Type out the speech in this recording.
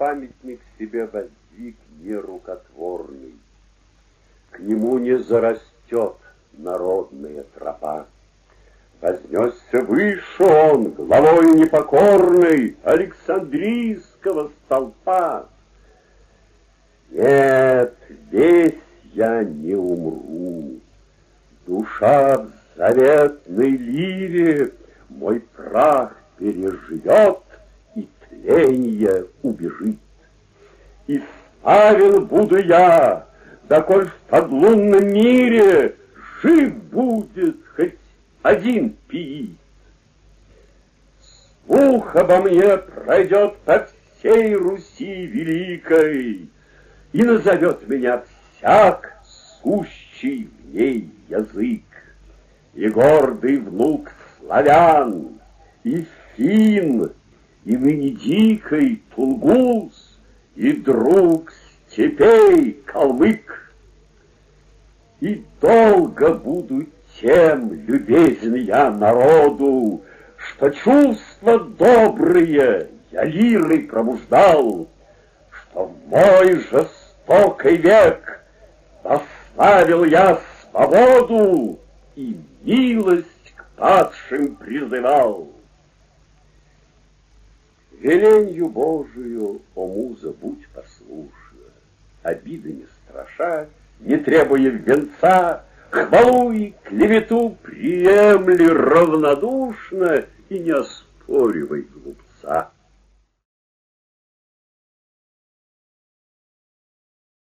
памятник себе воздвиг нерукотворный. К нему не зарастет народная тропа. Вознесся выше он, главой непокорной Александрийского столпа. Нет, весь я не умру. Душа в заветной лире Мой прах переживет Тление убежит. И славен буду я, Доколь в подлунном мире Жив будет хоть один пиит. Слух обо мне пройдет по всей Руси великой, И назовет меня всяк сущий в ней язык. И гордый внук славян, и фин, и ныне дикой тунгус, И друг степей калмык. И долго буду тем любезен я народу, Что чувства добрые я лирой пробуждал, Что в мой жестокий век Ославил я свободу И милость к падшим призывал. Веленью Божию, о муза, будь послушна, Обиды не страша, не требуя венца, Хвалу и клевету приемли равнодушно И не оспоривай глупца.